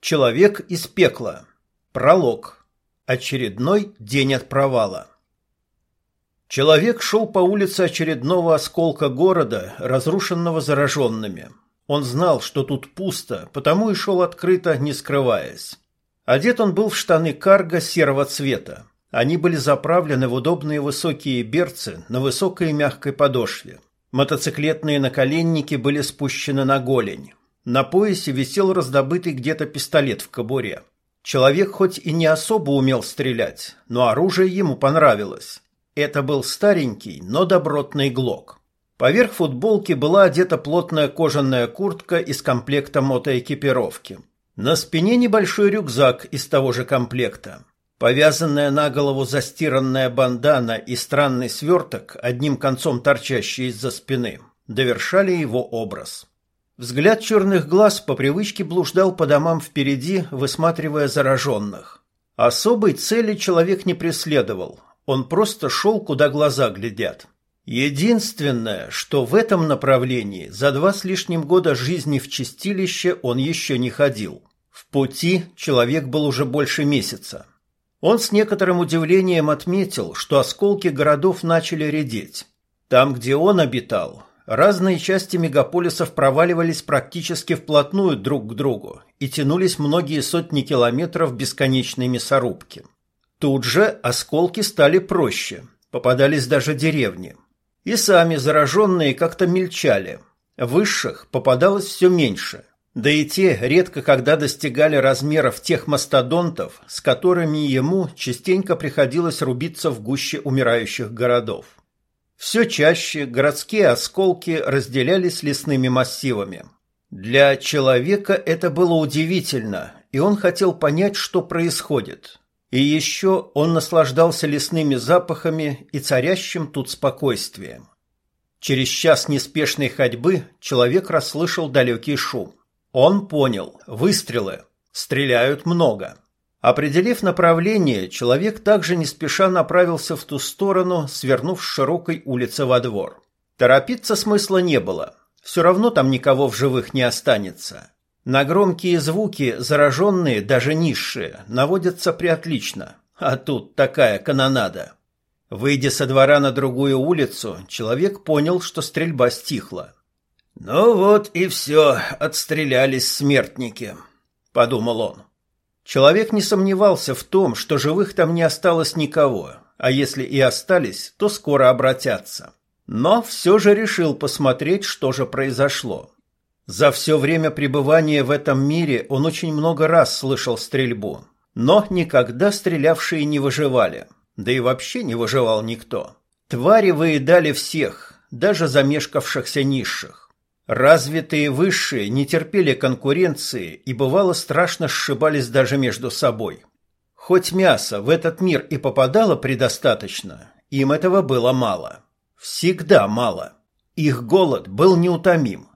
Человек из пекла. Пролог. Очередной день от провала. Человек шел по улице очередного осколка города, разрушенного зараженными. Он знал, что тут пусто, потому и шел открыто, не скрываясь. Одет он был в штаны карго серого цвета. Они были заправлены в удобные высокие берцы на высокой мягкой подошве. Мотоциклетные наколенники были спущены на голень. На поясе висел раздобытый где-то пистолет в кобуре. Человек хоть и не особо умел стрелять, но оружие ему понравилось. Это был старенький, но добротный глок. Поверх футболки была одета плотная кожаная куртка из комплекта мотоэкипировки. На спине небольшой рюкзак из того же комплекта. Повязанная на голову застиранная бандана и странный сверток, одним концом торчащий из-за спины, довершали его образ. Взгляд черных глаз по привычке блуждал по домам впереди, высматривая зараженных. Особой цели человек не преследовал, он просто шел, куда глаза глядят. Единственное, что в этом направлении за два с лишним года жизни в чистилище он еще не ходил. В пути человек был уже больше месяца. Он с некоторым удивлением отметил, что осколки городов начали редеть. Там, где он обитал, разные части мегаполисов проваливались практически вплотную друг к другу и тянулись многие сотни километров бесконечной мясорубки. Тут же осколки стали проще, попадались даже деревни. И сами зараженные как-то мельчали. Высших попадалось все меньше. Да и те редко когда достигали размеров тех мастодонтов, с которыми ему частенько приходилось рубиться в гуще умирающих городов. Все чаще городские осколки разделялись лесными массивами. Для человека это было удивительно, и он хотел понять, что происходит. И еще он наслаждался лесными запахами и царящим тут спокойствием. Через час неспешной ходьбы человек расслышал далекий шум. Он понял – выстрелы. Стреляют много. Определив направление, человек также не спеша направился в ту сторону, свернув с широкой улицы во двор. Торопиться смысла не было. Все равно там никого в живых не останется. На громкие звуки зараженные, даже низшие, наводятся приотлично. А тут такая канонада. Выйдя со двора на другую улицу, человек понял, что стрельба стихла. «Ну вот и все, отстрелялись смертники», — подумал он. Человек не сомневался в том, что живых там не осталось никого, а если и остались, то скоро обратятся. Но все же решил посмотреть, что же произошло. За все время пребывания в этом мире он очень много раз слышал стрельбу, но никогда стрелявшие не выживали, да и вообще не выживал никто. Твари выедали всех, даже замешкавшихся низших. Развитые высшие не терпели конкуренции и бывало страшно сшибались даже между собой. Хоть мяса в этот мир и попадало предостаточно, им этого было мало. Всегда мало. Их голод был неутомим.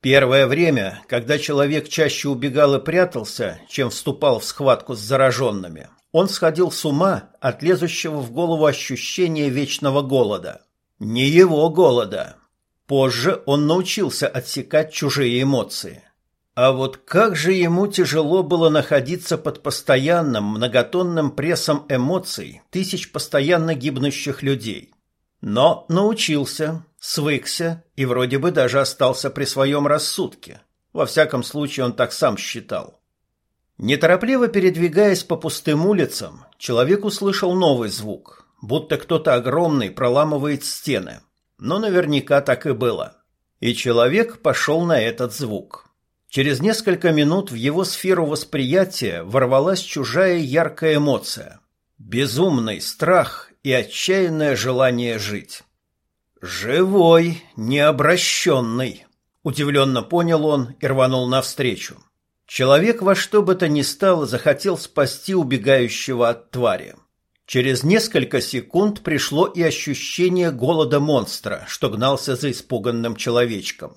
Первое время, когда человек чаще убегал и прятался, чем вступал в схватку с зараженными, он сходил с ума от лезущего в голову ощущения вечного голода. Не его голода, Позже он научился отсекать чужие эмоции. А вот как же ему тяжело было находиться под постоянным многотонным прессом эмоций тысяч постоянно гибнущих людей. Но научился, свыкся и вроде бы даже остался при своем рассудке. Во всяком случае, он так сам считал. Неторопливо передвигаясь по пустым улицам, человек услышал новый звук, будто кто-то огромный проламывает стены – но наверняка так и было. И человек пошел на этот звук. Через несколько минут в его сферу восприятия ворвалась чужая яркая эмоция. Безумный страх и отчаянное желание жить. «Живой, необращенный», — удивленно понял он и рванул навстречу. Человек во что бы то ни стало захотел спасти убегающего от твари. Через несколько секунд пришло и ощущение голода монстра, что гнался за испуганным человечком.